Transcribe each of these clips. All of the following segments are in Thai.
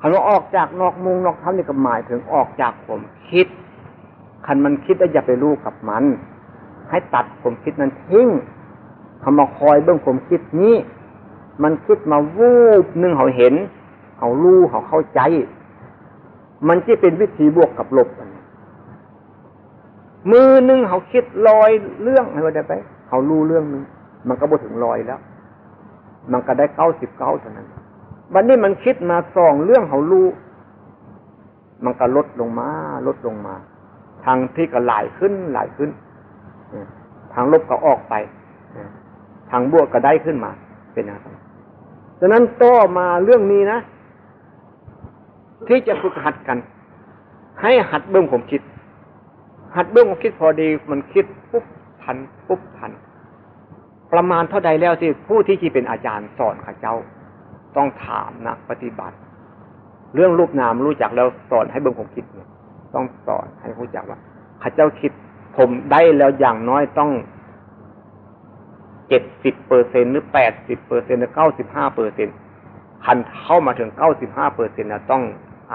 คำว่าออกจากนอกมุงนอกทำนี่ก็หมายถึงออกจากผมคิดคันมันคิดแล้วอย่าไปรู้กับมัน ให้ตัดผมคิดนั้นทิ้งคำมาคอยเบื้องผมคิดนี้ มันคิดมาวูบหนึ่งเขาเห็นเขารู้เขาเข้าใจ มันจะเป็นวิธีบวกกับลบกันมือหนึ่งเขาคิดลอยเรื่องให้มันได้ไปเขารู้เรื่องนึงมันก็บถึงลอยแล้ว มันก็ได้เก้าสิบเก้าเท่านั้น วันนี้มันคิดมาสองเรื่องเขารู้มันก็ลดลงมา ลดลงมา ทางที่ก็หลายขึ้นหลายขึ้น ทางลบก็ออกไป ทางบวกก็ได้ขึ้นมา เป็นอะไรดังนั้นต่อมาเรื่องนี้นะ ที่จะฝึกหัดกัน ให้หัดเบื้องผมคิด หัดเบื้องผมคิดพอดีมันคิดปุ๊บทันปุ๊บทัน ประมาณเท่าใดแล้วที่ผู้ที่ที่เป็นอาจารย์สอนข้าเจ้า ต้องถามนักปฏิบัติ เรื่องรูปนามรู้จักแล้วสอนให้เบิ่งผมคิดเนี่ยต้องสอนให้รู้จักว่าข้าเจ้าคิดผมได้แล้วอย่างน้อยต้องเจ็ดสิบเปอร์เซ็นหรือแปดสิบเปอร์เซ็นหรือเก้าสิบห้าเปอร์เซ็นคันเข้ามาถึงเก้าสิบห้าเปอร์เซ็นนะต้อง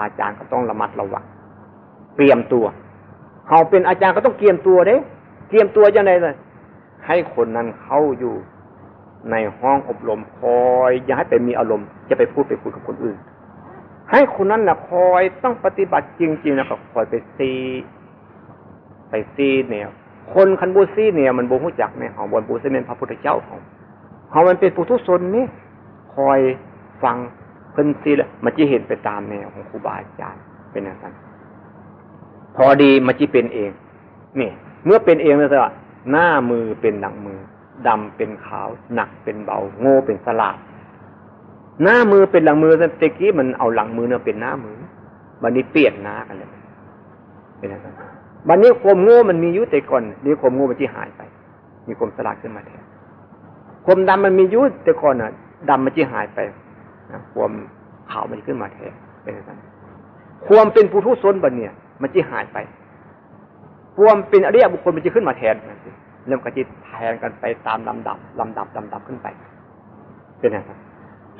อาจารย์ก็ต้องระมัดระวังเตรียมตัวเขาเป็นอาจารย์ก็ต้องเตรียมตัวเด้เตรียมตัวยังไงเลยให้คนนั้นเข้าอยู่ ในห้องอบรมคอย อย่าให้ไปมีอารมณ์จะไปพูดไปคุยกับคนอื่น ให้คนนั้นนะคอยต้องปฏิบัติจริงๆนะก็คอยไปซีไปซีเนี่ย คนคันบูซีเนี่ย มันบูรู้จักเนี่ยของบนบูซีเป็นพระพุทธเจ้าของเขามันเป็นปุถุชนนี่คอยฟังเพิ่นซีแล้วมันจะเห็นไปตามแนวของครูบาอาจารย์เป็นอย่างนั้นพอดีมันจะเป็นเองนี่เมื่อเป็นเองแล้วสิหน้ามือเป็นหลังมือ ดำเป็นขาว หนักเป็นเบา โง่เป็นสลาดหน้ามือเป็นหลังมือตะกี้มันเอาหลังมือเนี่ยเป็นหน้ามือบันนี้เปลี่ยนหน้ากันเลยเป็นอะไรบันนี้ความโง่มันมียุต่ก่อนนี่ความโง่มันที่หายไป มีความสลาดขึ้นมาแทนความดำมันมียุต่ก่อนอะดำมันที่หายไปนะความขาวมันขึ้นมาแทนเป็นอะไรความเป็นผู้ทุศนบันเนี่ย มันที่หายไปความเป็นอริยบุคคลมันจะขึ้นมาแทนนะ เริ่มกระจิตแทงกันไปตามลำดับลำดับลำดับขึ้นไป เป็นอย่างนั้น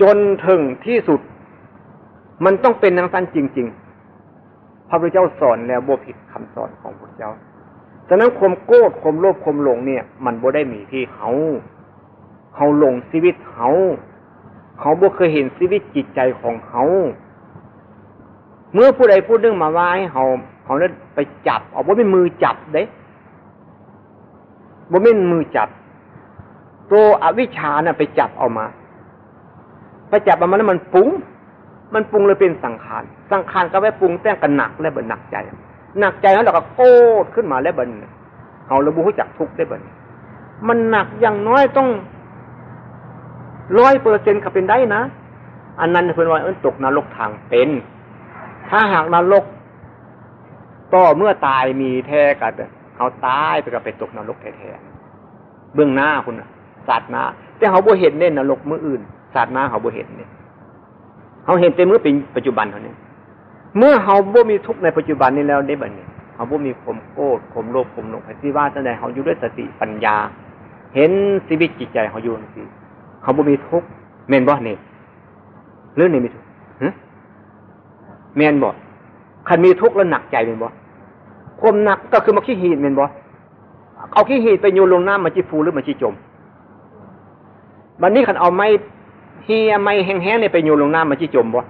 จนถึงที่สุด มันต้องเป็นนางสันจริง ๆ พระพุทธเจ้าสอนแล้วบ่ผิดคำสอนของพระพุทธเจ้าฉะนั้นความโกรธความโลภความหลงเนี่ย มันบ่ได้มีที่เขาเขาหลงชีวิตเขาเขาบ่เคยเห็นชีวิตจิตใจของเขาเมื่อผู้ใดพูดเรื่องมาว่าให้เขาเขาเนี่ไปจับเอาว่าเป็นมือจับเด้ บ่เม่นมือจับ ตัวอวิชาน่ะไปจับเอามา ไปจับเอามาแล้วมันปุ้งมันปรุงเลยเป็นสังขาร สังขารก็ไว้ปรุงแต่งกันหนักแล้วเบินหนักใจ หนักใจแล้วเราก็โกรธขึ้นมาแล้วเบินเขาระบุให้จักทุกได้เบินมันหนักอย่างน้อยต้องร้อยเปอร์เซ็นต์ก็เป็นได้นะ อันนั้นเพื่อนว่าเออตกนรกทางเป็น ถ้าหากนรกต่อเมื่อตายมีแท้กัน เขาตายไปกับไปตกนรกแท้ๆเบื้องหน้าคุณสัตว์หน้าแต่เขาบ่เห็นเน่นนรกมืออื่นสัตว์หน้าเขาบ่เห็นเนี่ยเขาเห็นแต่เมื่อเป็นปัจจุบันเท่านี้เมื่อเขาบ่มีทุกข์ในปัจจุบันนี้แล้วได้บัดนี้เขาบ่มีข่มโกรธข่มโลภข่มหลงที่ว่าตั้งแต่เขาอยู่ด้วยสติปัญญา เห็นชีวิตจิตใจเขาอยู่สิเขาบ่มีทุกข์เมนบ่เนี่ยเรื่องนี้มีทุกข์เมนบ่คันมีทุกข์แล้วหนักใจเมนบ่ ความหนักก็คือมาขี้หีดเป็นบ่เอาขี้หีดไปโยนลงน้ำมาจีฟูหรือมาจีจมบันนี้ขันเอาไม้เฮียไม้แห้งๆเนี่ยไปโยนลงน้ำมาจีจมบ่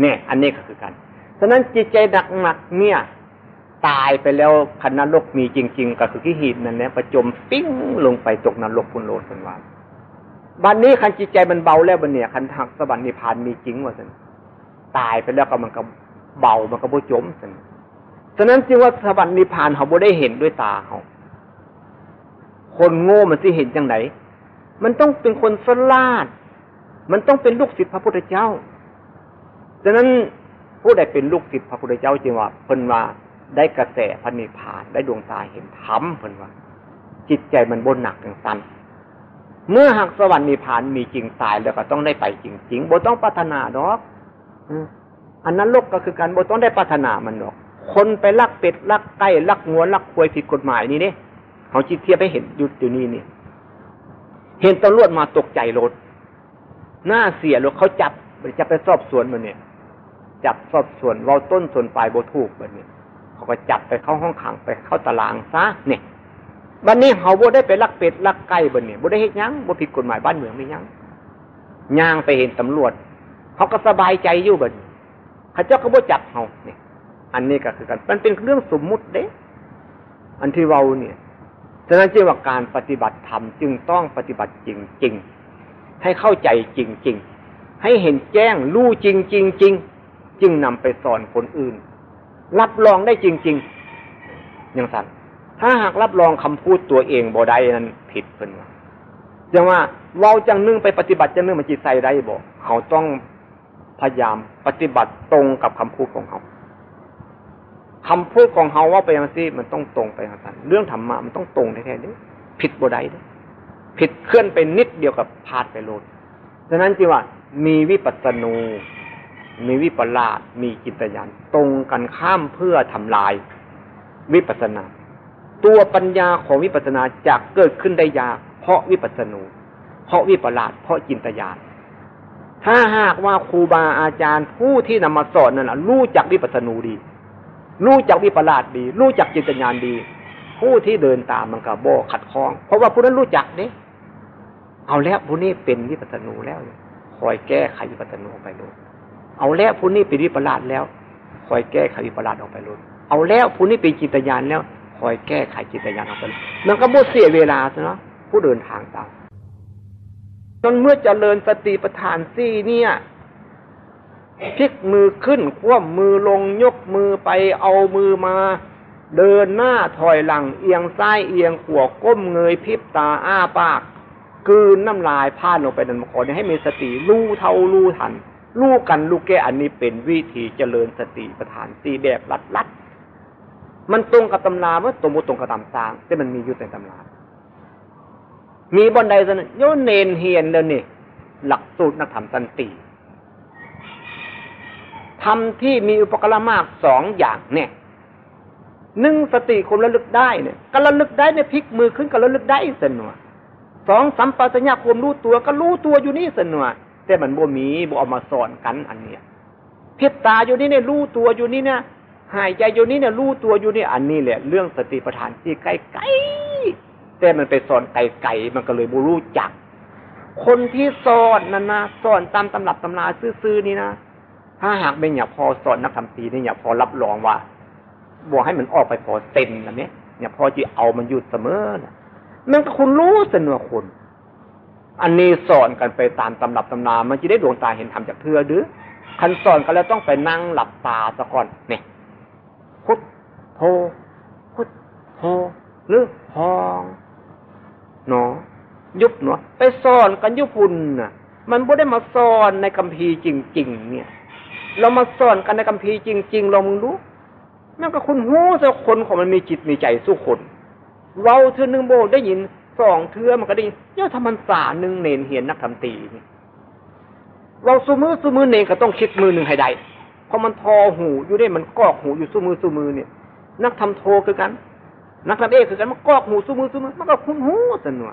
เนี่ย อันนี้ก็คือกันฉะนั้นจิตใจหนักหนักเนี่ย ตายไปแล้วคันนรกมีจริง ๆ ก็คือขี้หีดนั่นแหละประจมปิ้งลงไปตกนรกพุนโลดเป็นว่าบันนี้คันจิตใจมันเบาแล้วบันเนี่ยคันทางสวรรค์นิพพานมีจริงว่าสันตายไปแล้วก็มันก็เบามันก็บ่จมสัน ฉะนั้นจึงว่าสวรรค์นิพพานเขาบ่ได้เห็นด้วยตาเขาคนโง่มันสิเห็นจังไหนมันต้องเป็นคนสลาด มันต้องเป็นลูกศิษย์พระพุทธเจ้า ฉะนั้นผู้ใดเป็นลูกศิษย์พระพุทธเจ้าจึงว่าเพิ่นว่าได้กระแสพระนิพานได้ดวงตาเห็นธรรมเพิ่นว่า จิตใจมันบนหนักอย่างสั้นเมื่อหากสวรรค์นิพพานมีจริงตายแล้วก็ต้องได้ไปจริงๆบ่ต้องปรารถนาดอกอันนั้นโลกก็คือการบ่ต้องได้ปรารถนามันดอก คนไปลักเป็ดลักไก่ลักงัวลักควายผิดกฎหมายนี่เนี่ยเขาจิตเทียบไปเห็นยุดอยู่นี่นี่เห็นตำรวจมาตกใจรถหน้าเสียรถเขาจับจะไปสอบสวนมันเนี่ย จับสอบสวนเว้าต้นส่วนปลายโบถูกแบบนี้เขาก็จับไปเข้าห้องขังไปเข้าตารางซะเนี่ยบันนี้เขาบ่ได้ไปลักเป็ดลักไก่บันนี้บ่ได้เฮ็ดยังบ่ผิดกฎหมายบ้านเมืองไม่ยังย่างไปเห็นตำรวจเขาก็สบายใจอยู่บัดนี้เขาเจ้าก็บ่จับเขาเนี่ย อันนี้ก็คือกัน มันเป็นเรื่องสมมุติเด้อันที่เราเนี่ยฉะนั้นจึงว่าการปฏิบัติธรรมจึงต้องปฏิบัติจริงๆให้เข้าใจจริงๆให้เห็นแจ้งรู้จริงจริงจริงจึงนำไปสอนคนอื่น รับรองได้จริงๆอย่างสั้นถ้าหากรับรองคำพูดตัวเองบ่ได้นั้นผิดเป็นว่าอย่างว่าเราจังนึงไปปฏิบัติจังนึงมันจิตใส่ได้บอกเขาต้องพยายามปฏิบัติตรงกับคำพูดของเขา คำพูดของเขาว่าไปยังซี่มันต้องตรงไปทางนั้นเรื่องธรรมะมันต้องตรงแท้ๆนี้ผิดบ่ได้ผิดเคลื่อนไปนิดเดียวกับพาดไปโลดฉะนั้นจีว่า มีวิปัสสนู มีวิปลาสมีจิตญาณตรงกันข้ามเพื่อทำลายวิปัสนา ตัวปัญญาของวิปัสนาจะเกิดขึ้นได้ยากเพราะวิปัสสนู เพราะวิปลาสเพราะจินตญาณถ้าหากว่าครูบาอาจารย์ผู้ที่นำมาสอนนั่นรู้จักวิปัสสนูดี รู้จักวิปลาสดี รู้จักจิตญาณดี ผู้ที่เดินตามมันก็โบขัดข้อง เพราะว่าผู้นั้นรู้จักนี่เอาแล้วผู้นี้เป็นวิปัสสนูแล้วคอยแก้ไขวิปัสสนูไปเลยเอาแล้วผู้นี้เป็นวิปลาสแล้วคอยแก้ไขวิปลาสออกไปเลยเอาแล้วผู้นี้เป็นจิตญาณแล้วคอยแก้ไขจิตญาณออกไปมันก็บ่เสียเวลาซะเนาะผู้เดินทางตามจนเมื่อเจริญสติปัฏฐานสี่เนี่ย พลิกมือขึ้นคว่ำมือลงยกมือไปเอามือมา เดินหน้าถอยหลังเอียงซ้ายเอียงขวาก้มเงยพิบตาอ้าปากกืนน้ำลายพ่านลงไปนันขอให้มีสติรู้เท่ารู้ทันรู้กันรู้แก้อันนี้เป็นวิธีเจริญสติปัฏฐานสี่แบบลัดลัดมันตรงกับตำราเมื่อตรงตรงกับตำสางแต่มันมีอยู่ในตำรา มีบนใดสันโยเนนเฮียนเลยนี่หลักสูตรนักธรรมสันติ ทำที่มีอุปกรณ์มากสองอย่างเนี่ยหนึ่งสติคนระลึกได้เนี่ยก็ระลึกได้เนี่ยพลิกมือขึ้นก็ระลึกได้สนวสองสัมปชัญญะความรู้ตัวก็รู้ตัวอยู่นี่สนวแต่มันบ่มีบ่เอามาสอนกันอันเนี้ยพิษตาอยู่นี่เนี่ยรู้ตัวอยู่นี่เนี่ยหายใจอยู่นี่เนี่ยรู้ตัวอยู่นี่อันนี้แหละ เรื่องสติปัฏฐานที่ใกล้ๆแต่มันไปสอนไกลๆมันก็เลยบ่รู้จัก คนที่สอนนั่นนะสอนตามตำรับตำราซื่อๆนี่นะ ถ้าหากเป็นอย่าพอสอนนักธรรมตีนี่อย่าพอรับรองว่าบอกให้มันออกไปพอเต็มนะเนี่ยอย่าพอจะเอามันอยู่เสมอนะมันก็คุณรู้เสนอคุณ อันนี้สอนกันไปตามตำรับตำนา มันจะได้ดวงตาเห็นธรรมจากเพื่อหรือคันสอนกันแล้วต้องไปนั่งหลับตาซะก่อนเนี่ยพุทโธพุทโธหรือพองเนาะยุบเนาะไปสอนกันยุพุนน่ะ มันไม่ได้มาสอนในคัมภีร์จริง ๆ เนี่ย เรามาสอนกันในกัมพีจริง ๆ เรามึงรู้นั่นก็คุณหูสักคนของมันมีจิตมีใจสู้คน เราเทือหนึ่งโบได้ยินสองเทือมันก็ได้เยอะทำมันสาหนึ่งเนนเหียนนักทำตีเราสู้มือสู้มือเนนก็ต้องคิดมือหนึ่งให้ได้เพราะมันทอหูอยู่ได้มันกอกหูอยู่สู้มือสู้มือเนี่ย นักทำโทคือกัน นักทำเอกคือกันมันกอกหูสู้มือสู้มือมันก็คุ้นหูสนว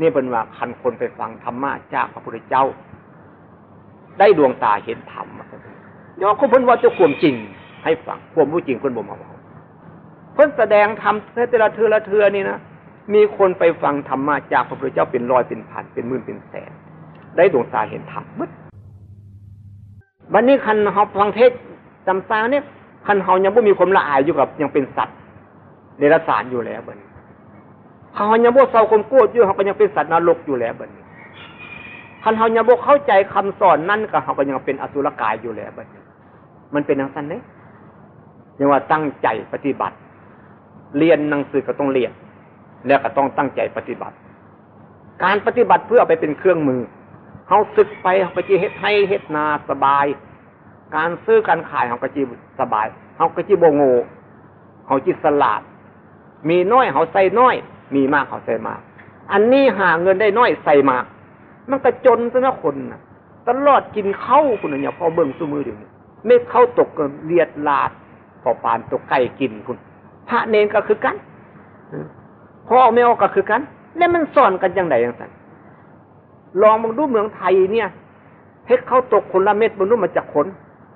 นี่เป็นว่าคันคนไปฟังธรรมะจากพระพุทธเจ้า ได้ดวงตาเห็นธรรม ย่อคนเพิ่นว่าจะข่มจริง ให้ฟังข่มรู้จริงคนบ่มาบอกเพิ่นแสดงธรรมแต่ละเทือละเทือนี่นะมีคนไปฟังธรรมะจากพระพุทธเจ้าเป็นร้อยเป็นพันเป็นหมื่นเป็นแสน ได้ดวงตาเห็นธรรมมึดวันนี้คันเฮาฟังเทศจำตาเนี่ยคันเฮายังบ่มีความละอายอยู่กับยังเป็นสัตว์เดรัจฉานอยู่แล้วเบิ่นเขายังบ่เศร้าความโกรธอยู่เขาก็ยังเป็นสัตว์นรกอยู่แล้วเบิ่นคันเฮายังบ่เข้าใจคำสอนนั่นก็เขาก็ยังเป็นอสุรกายอยู่แล้วเบิ่น มันเป็นอย่างนั้นเนี่ยยังว่าตั้งใจปฏิบัติ เรียนหนังสือก็ต้องเรียน แล้วก็ต้องตั้งใจปฏิบัติ การปฏิบัติเพื่อไปเป็นเครื่องมือเขาศึกไปเขาก็จีเฮ็ดให้เฮ็ดนาสบาย การซื้อการขายเขาก็จีสบายเขาก็จีโบโงเขาจีสลาด มีน้อยเขาใส่น้อย มีมากเขาใส่มาก อันนี้หาเงินได้น้อยใส่มาก มันก็จนซะนะคนนะตลอดกินเข้าคุณเนี่ยพอเบิ่งสู้มือเดียวนี้ ไม่เข้าตกเลียดลาดพอปานตกไก่กินคุณ พระเนนก็คือกันพ่อไม่ออกก็คือกัน แล้วมันสอนกันยังไงยังไงลองมองดูเมืองไทยเนี่ยเฮ็ดเข้าตกคนละเม็ดบนนู้นมาจากคน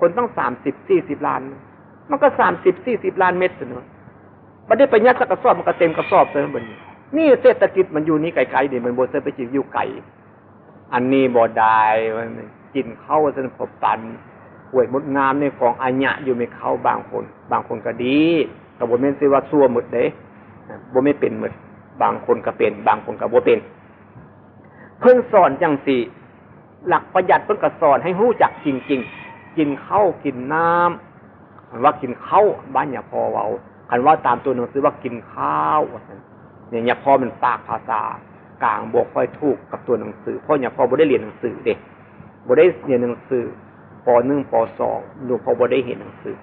คนต้องสามสิบสี่สิบล้าน มันก็สามสิบสี่สิบล้านเม็ดเสนะมันได้ไปยัดสกกระสอบมันก็เต็มกระสอบเลยมันนี่เศรษฐกิจมันอยู่นี่ไกลๆเดี๋ยวมันโบเซไปจิบอยู่ไก่อันนี้บ่ได้มันกินเข้าจนพบปัน หวยมดงามในของอัญญะอยู่ไม่เข้าบางคน บางคนก็ดีแต่บ่แม่นสิว่าซัวหมดเด้บ่ไม่เป็นหมดบางคนก็เป็น บางคนก็บ่เป็น เพิ่งสอนจังสี่ หลักประหยัดเพิ่งก็สอนให้รู้จักจริง ๆ กินข้าวกินน้ำคันว่ากินข้าวบ้านอย่าพอเว้าคันว่าตามตัวหนังสือว่ากินข้าวเนี่ยอย่าพอมันปากภาษากลางบวกค่อยถูกกับตัวหนังสือเพราะอย่าพอบ่ได้เรียนหนังสือเด็กบ่ได้เรียนหนังสือ ปหนึ่งปสองหนูพอบ่ได้เห็นหนังสือ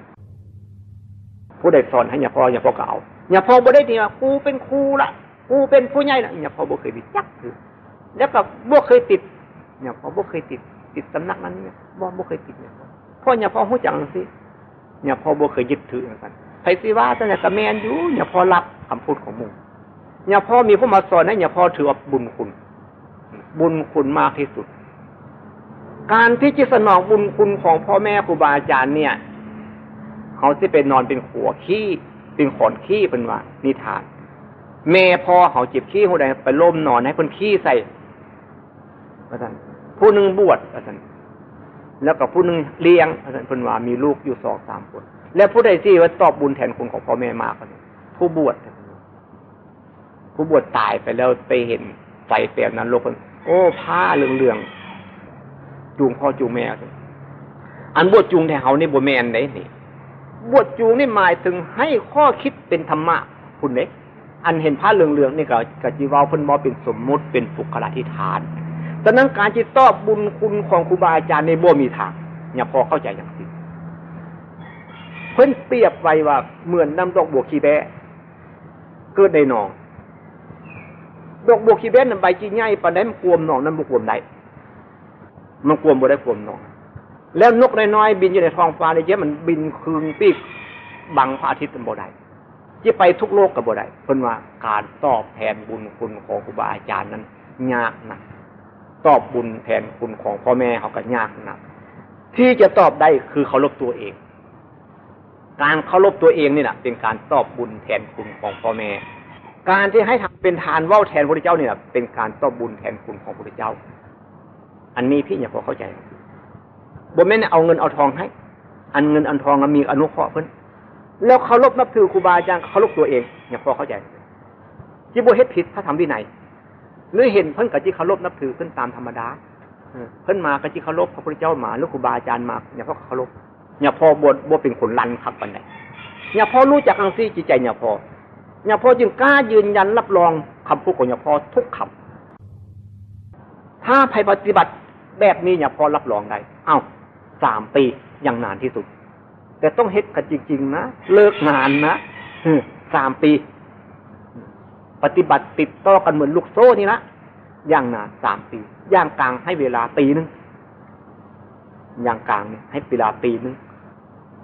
ผู้ใดสอนให้ยาพออยาพ่อเก่าอยาพอบ่ได้เนี่ยกูเป็นครูละกูเป็นผู้ใหญ่ละยาพอบ่เคยวิจักคือแล้วก็บ่เคยติดยาพอบ่เคยติด ติดสำนักนั้นเนี่ยบ่บ่เคยติดเนี่ยพราะอย่าพ่อหูจังสิอยาพอบ่เคยยึดถืออย่างนั้นไผสิว่าแต่เนี่ยกระแมนอยู่ยาพอรับคำพูดของมึงยาพอมีผู้มาสอนให้ยาพ่อถือว่าบุญคุณ บุญคุณมากที่สุด การที่จะสนองบุญคุณของพ่อแม่ครูบาอาจารย์เนี่ยเขาจะเป็นนอนเป็นขัวขี้เป็นขอนขี้เป็นว่านิทานแม่พ่อเขาเจ็บขี้หัวใดไปล้มนอนให้คนขี้ใส่อาจารย์ผู้หนึ่งบวชอาจารย์แล้วก็ผู้หนึ่งเลี้ยงอาจารย์เป็นว่ามีลูกอยู่สองสามคน และผู้ใดที่ว่าตอบบุญแทนคุณของพ่อแม่มากนผู้บวชผู้บวชตายไปแล้วไปเห็นไฟเปลวนั้นลกคนโอ้ผ้าเหลือง จูงพ่อจูงแม่ อันบวชจูงแทเขานี่บวชแมนได้นี่บวชจูงนี่หมายถึงให้ข้อคิดเป็นธรรมะคุณเล็กอันเห็นผ้าเหลืองๆนี่ก็กจีวาเพิ่นมอเป็นสมมุติเป็นปุกลาธิฐานดังนั้นการจิตตอบบุญคุณของครูบาอาจารย์ในบ่มีทางอย่าพอเข้าใจอย่างนี้เพิ่นเปรียบไว้ว่าเหมือนน้ำดอกบัวขี้แบะเกิดในหนอง ดอกบัวขี้แบะนั้นใบจีใหญ่ปานใดมันกวมหนองนั้นบุกวมใด มันกลวมบ่ได้กลวมนอนแล้วนกน้อยๆบินอยู่ในท้องฟ้าในเยอะมันบินคืนปีกบังพระอาทิตย์เป็นบ่ได้จะไปทุกโลกกับบ่ได้เพิ่นว่าการตอบแทนบุญคุณของครูบาอาจารย์นั้นยากนะตอบบุญแทนคุณของพ่อแม่เขาก็ยากนะที่จะตอบได้คือเคารพตัวเอง การเคารพตัวเองนี่แหละเป็นการตอบบุญแทนคุณของพ่อแม่ การที่ให้ทำเป็นทานว่าแทนพระเจ้าเนี่ยเป็นการตอบบุญแทนคุณของพระเจ้า อันนี้พี่อย่าพอเข้าใจบ่แม่นเอาเงินเอาทองให้ อันเงินอันทองมีอนุเคราะห์เพิ่นแล้วเคารพนับถือครูบาอาจารย์เคารพตัวเองอย่าพอเข้าใจจิบุเฮ็ดผิดถ้าทำวินัยหรือเห็นเพิ่นกับจิเคารพนับถือเพิ่นตามธรรมดาเพิ่นมากับจิเคารพพระพุทธเจ้ามาหรือครูบาอาจารย์มาอย่าพอเคารพอย่าพอบวชบวเป็นคนลันครับปันใดอย่าพอรู้จักอังซี่จิตใจอย่าพออย่าพอจึงกล้ายืนยันรับรองคำพูดของอย่าพอทุกคำ ถ้าภัยปฏิบัติแบบนี้อย่าพอรับรองได้ เอา้าสามปียังนานที่สุด แต่ต้องเฮ็ดกันจริง ๆ นะ เลิกงานนะสามปี ปฏิบัติติดต่อกันเหมือนลูกโซ่นี่นะย่างนานสามปี ย่างกลางให้เวลาปีนึงย่างกลางเนี่ยให้เวลาปีนึง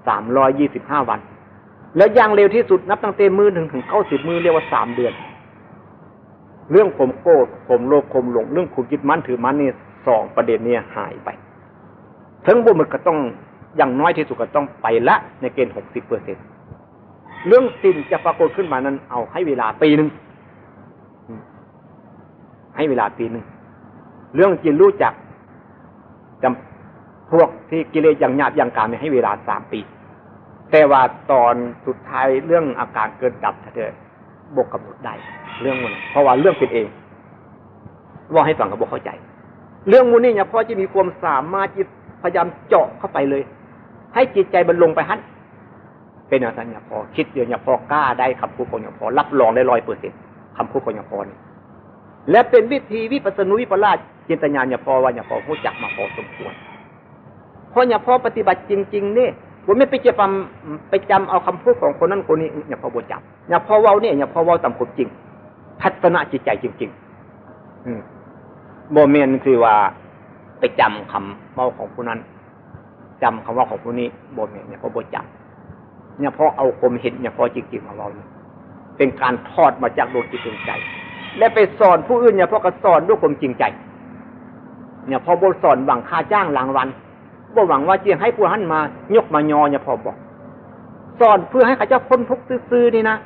สามร้อยยี่สิบห้าวัน แล้วย่างเร็วที่สุดนับตั้งแต่มือถึงถึงเก้าสิบมือเรียกว่าสามเดือน เรื่องผมโกรธผมโลภผมหลง เรื่องขุดยึดมั่นถือมั่นนี่สองประเด็นเนี่ยหายไป ทั้งบุญมันก็ต้องอย่างน้อยที่สุดก็ต้องไปละในเกณฑ์หกสิบเปอร์เซ็นเรื่องสิ่งจะปรากฏขึ้นมานั้นเอาให้เวลาปีหนึ่งให้เวลาปีหนึ่งเรื่องจินรู้จักจำพวกที่กิเลสอย่างหยาบอย่างกลางเนี่ยให้เวลาสามปี แต่ว่าตอนสุดท้ายเรื่องอาการเกิดดับเถอะบกกำหนดได้ เรื่องมันเพราะว่าเรื่องเป็นเองว่าให้ฟังกับบอกเข้าใจ เรื่องมูนี่เนี่ยพอจะมีความสามารถจิตพยายามเจาะเข้าไปเลย ให้จิตใจมันลงไปฮั่นเป็นอะไรเนี่ยพอคิดเดียวเนี่ยพอกล้าได้คำพูดของเนี่ยพอรับรองได้ร้อยเปอร์เซ็นต์คำพูดของเนี่ยพอนี่และเป็นวิธีวิปัสสนุวิปลาสจินตญาณเนี่ยพอว่าเนี่ยพอรู้จักมาพอสมควรเพราะเนี่ยพอปฏิบัติจริงๆเนี่ยผมไม่ไปจำไปจำเอาคำพูดของคนนั้นคนนี้เนี่ยพอบวจับเนี่ยพอเว้าเนี่ยเนี่ยพอเว้าตามความจริง ทัศนจิตใจจริงๆอืมโมเมนคือว่าไปจำคำเมาของผู้นั้นจำคำว่าของผู้นี้โมเมนเนี่ยพอบจับเนี่ยพอเอาคมเห็นเนี่ยพอจริงๆมาเราเป็นการทอดมาจากดวงจิตดวงใจ และไปสอนผู้อื่นเนี่ยพอก็สอนด้วยความจริงใจ เนี่ยพอบทสอนบังค่าจ้างรางวัลบ่หวังว่าจะให้ผู้หันมายกมายอเนี่ยพอบอกสอนเพื่อให้ข้าเจ้าพ้นทุกข์ซื่อๆนี่นะ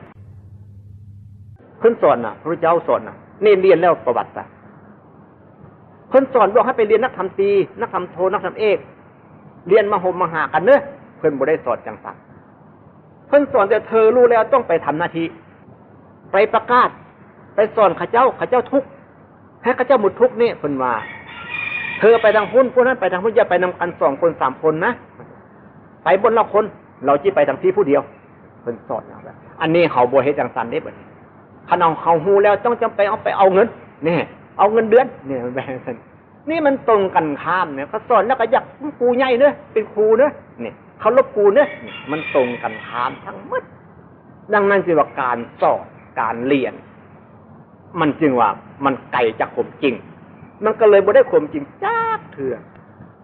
เพิ่นสอนน่ะ พระเจ้าสอนน่ะนี่เรียนแล้วประวัติศาสตร์เพิ่นสอนบอกให้ไปเรียนนักธรรมตี นักธรรมโทนักธรรมเอก เรียนมาหมมหากันเนอะเพิ่นบ่ได้สอนจังสักเพิ่นสอนแต่เธอรู้แล้วต้องไปทำหน้าที่ไปประกาศ ไปสอนข้าเจ้าข้าเจ้าทุกให้ข้าเจ้าหมดทุกนี่เพิ่นว่าเธอไปทางพุ่นพวกนั้นไปทางพุ่นอย่าไปนำกันสองคนสามคนนะไปบนละคน เราจีไปทางที่ผู้เดียวเพิ่นสอนอย่างแบบอันนี้เขาโบเฮจังสันได้บ่ ขนองเขาหูแล้วต้องจำไปเอาไปเอาเงินนี่เอาเงินเดือนเนี่ยแบบนี้นี่มันตรงกันข้ามเนี่ยเขาสอนแล้วก็อยากครูใหญ่เนอะเป็นครูเนอะเนี่ยเขาลบครูเนอะมันตรงกันข้ามทั้งหมดดังนั้นจึงว่าการสอนการเรียน มันจึงว่ามันไกลจากความจริง มันก็เลยบ่ได้ความจริงจ้าเถื่อ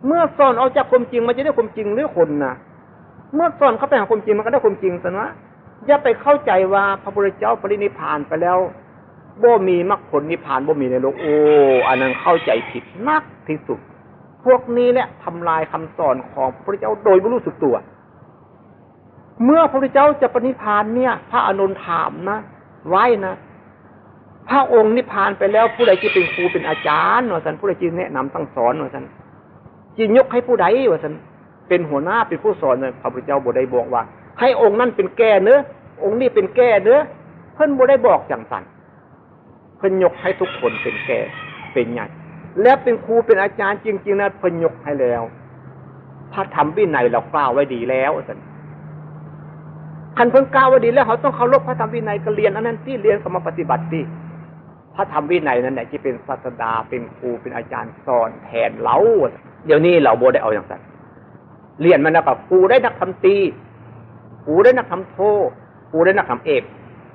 เมื่อสอนเอาจากความจริง มันจะได้ความจริงหรือคนนะเมื่อสอนเข้าไปหาความจริงมันก็ได้ความจริงสินะ อย่าไปเข้าใจว่าพระพุทธเจ้าปรินิพานไปแล้วบ่มีมรรคผลนิพพานบ่มีในโลกโอ้อันนั้นเข้าใจผิดนักที่สุด พวกนี้แหละทำลายคำสอนของพระพุทธเจ้าโดยไม่รู้สึกตัว เมื่อพระพุทธเจ้าจะปรินิพานเนี่ย พระอนุนถามนะไว้นะพระองค์นิพพานไปแล้วผู้ใดที่เป็นครูเป็นอาจารย์ว่าสันผู้ใดที่แนะนำตั้งสอนว่าสันจียกให้ผู้ใดว่าสันเป็นหัวหน้าเป็นผู้สอนเนี่ยพระพุทธเจ้าบดได้บอกว่า ให้องค์นั้นเป็นแก่เนื้อองค์นี้เป็นแก่เนื้อเพิ่นบดได้บอกจังสันเพิ่นยกให้ทุกคนเป็นแก่เป็นใหญ่และเป็นครูเป็นอาจารย์จริง ๆนะเพิ่นยกให้แล้ว พระธรรมวินัยเรากล่าวไว้ดีแล้วสันคันเพิ่งกล่าวไว้ดีแล้วเขาต้องเคารพพระธรรมวินัยก็เรียนอันนั้นที่เรียนก็มาปฏิบัติที่พระธรรมวินัยนั่นแหละที่เป็นศาสดาเป็นครูเป็นอาจารย์สอนแทนเราเดี๋ยวนี้เราโบได้เอาอย่างนั้นเรียนมันแล้วกับกูได้นักทำตี กูได้นักทำโทกูได้นักทำเอก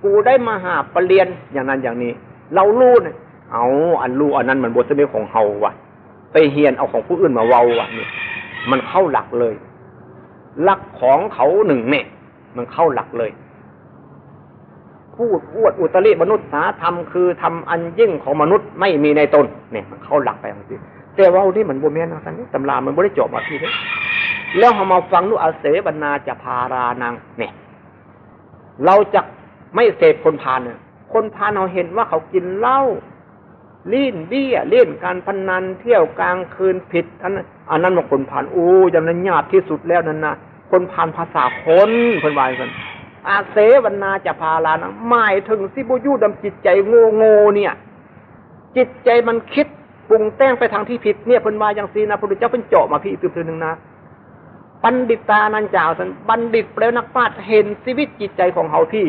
กูได้มาหาปรริญญาอย่างนั้นอย่างนี้ เรารู้เนี่ยเอาอันรู้อันนั้นมันบทเสนอของเฮาวะไปเฮียนเอาของผู้อื่นมาเว้าวะนี่มันเข้าหลักเลยหลักของเขาหนึ่งเนี่ยมันเข้าหลักเลยพูดอวดอุตริมนุษย์สาธรรมคือทำอันยิ่งของมนุษย์ไม่มีในตนเนี่ยมันเข้าหลักไปทังสิ้นแต่ว่าที่มันโบเมนนะท่านนี้ตำรามันไม่ได้จบมาที่นี้ แล้วเรามาฟังนุอาเสบนาจะพารานังเนี่ยเราจะไม่เสพคนพาลเนี่ยคนพาลเราเห็นว่าเขากินเหล้าลี้นเบี้ยเล่นการพนันเที่ยวกลางคืนผิดอันนั้นอันนั้นมันคนผ่านโอ้ยังนั้นยาบที่สุดแล้วนั่นนะคนผ่านภาษาคนคนวายกันอาเสวนาจะพาลานะหมายถึงสิบุยุดำจิตใจโง่โง่เนี่ย จิตใจมันคิดปรุงแต่งไปทางที่ผิดเนี่ยเพิ่นมาอย่างซีนะพระพุทธเจ้าเพิ่นเจาะมาพี่ตือๆหนึ่งนะ บัณฑิตานันจ่าสันบัณฑิตแปลนักปราชญ์เห็นชีวิตจิตใจของเขาที่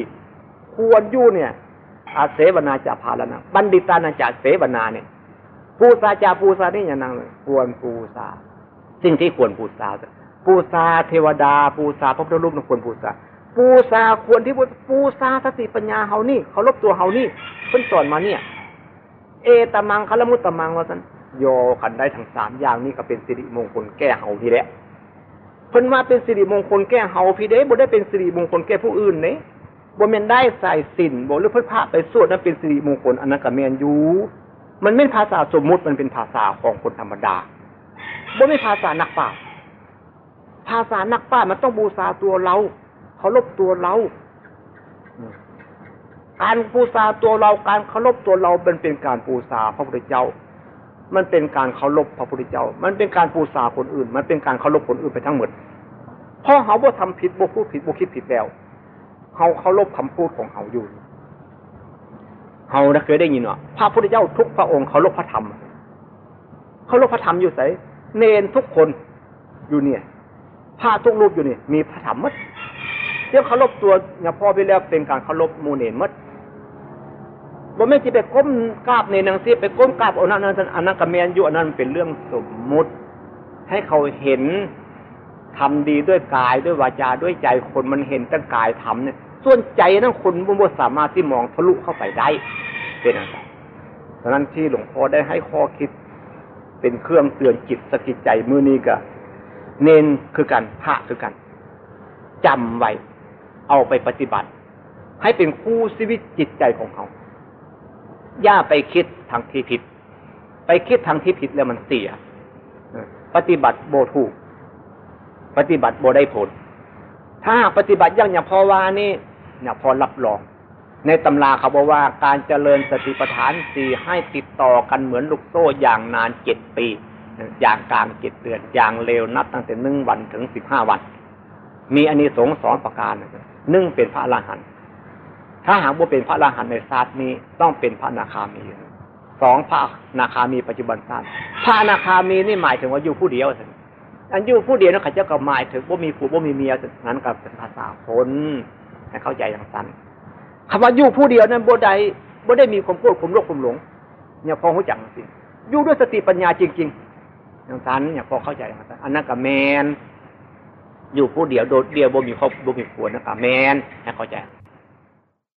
ควรอยู่เนี่ยอาเสวนาจะพาลนะบัณฑิตานันจ่าเสวนาเนี่ยปูซาจาปูซานี่อย่างนั้นเลยควรปูซาสิ่งที่ควรปูซาปูซาเทวดา ปูซาพระพุทธรูปควรปูซาปูซาควรที่ปูซาสติปัญญาเฮานี่เขาลบตัวเฮานี่เพิ่นสอนมาเนี่ย เอตมังคลมุตตมังว่าสันโยขันได้ทั้งสามอย่างนี้ก็เป็นสิริมงคลแก้เฮาทีแหละ เพิ่นมาเป็นสิริมงคลแก้เฮาพี่เด้บ่ได้เป็นสิริมงคลแก้ผู้อื่นเน่บ่แม่นได้ใส่สินบ่หรือเพิ่นพระไปสวดนั้นเป็นสิริมงคลอันนั้นก็แม่นอยู่มันไม่ภาษาสมมุติมันเป็นภาษาของคนธรรมดาบ่ไม่ภาษานักปราภาษานักปรามันต้องบูชาตัวเราเคารพตัวเราการบูชาตัวเราการเคารพตัวเราเป็นเป็นการบูชาพระพุทธเจ้า มันเป็นการเคารพพระพุทธเจ้า มันเป็นการบูชาคนอื่น มันเป็นการเคารพคนอื่นไปทั้งหมดพราะเขาบ่ทำผิดบ่พูดผิดบ่คิดผิดแล้วเขาเคารพคำพูดของเขาอยู่เขาเคยได้ยินว่าพระพุทธเจ้าทุกพระองค์เคารพพระธรรมเคารพพระธรรมอยู่ไสเนนทุกคนอยู่เนี่ยพระทุกรูปอยู่เนี่ยมีพระธรรมมัดเรื่องเคารพตัวเนี่ยพอไปแล้วเป็นการเคารพมูเนนมัด บ่ไม่จีไปก้มกราบในนังสือไปก้มกราบอันนั้นอันนั้นกระเมียนอยู่อันนั้นเป็นเรื่องสมมุติ ให้เขาเห็นทำดีด้วยกายด้วยวาจาด้วยใจคนมันเห็นตั้งกายทำเนี่ย ส่วนใจนั้นคนบ่สามารถที่มองทะลุเข้าไปได้ เป็นอะไรดังนั้นที่หลวงพ่อได้ให้ข้อคิด เป็นเครื่องเตือนจิตสกิดใจมือนี้ก็เน้นคือกันพระคือกันจำไว้เอาไปปฏิบัติ ให้เป็นคู่ชีวิตจิตใจของเขา อย่าไปคิดทางที่ผิด ไปคิดทางที่ผิดแล้วมันเสีย ปฏิบัติโบถูก ปฏิบัติโบได้ผล ถ้าปฏิบัติอย่างอย่างพอวานี่เนี่ยพอรับรอง ในตำราเขาบอกว่าการเจริญสติปัฏฐานสี่ให้ติดต่อกันเหมือนลูกโซ่อย่างนานเจ็ดปี อย่างกลางเจ็ดเดือน อย่างเร็วนับตั้งแต่หนึ่งวันถึงสิบห้าวัน มีอันนี้สงส์สอนประการหนึ่งเป็นพระอรหันต์ ถ้าหากว่าเป็นพระอรหันต์ในศาตร์นี้ต้องเป็นพระนาคามีสองพระนาคามีปัจจุบันศาตร์พระนาคามีนี่หมายถึงว่าอยู่ผู้เดียวสิอันอยู่ผู้เดียวนั่นเขาจะก็หมายถึงว่ามีผัวว่ามีเมียนั้นกับเป็นภาษาคนให้เข้าใจอย่างสั้นคำว่าอยู่ผู้เดียวนั้นบ่ได้บ่ได้มีความโกรธความโลภความหลงเนี่ยพอรู้จักสิอยู่ด้วยสติปัญญาจริง ๆ อย่างสั้นเนี่ยพอเข้าใจอย่างสั้นอันนั้นกับแมนอยู่ผู้เดียวโดดเดียวบ่มีครอบบ่มีผัวนะกับแมนให้เข้าใจ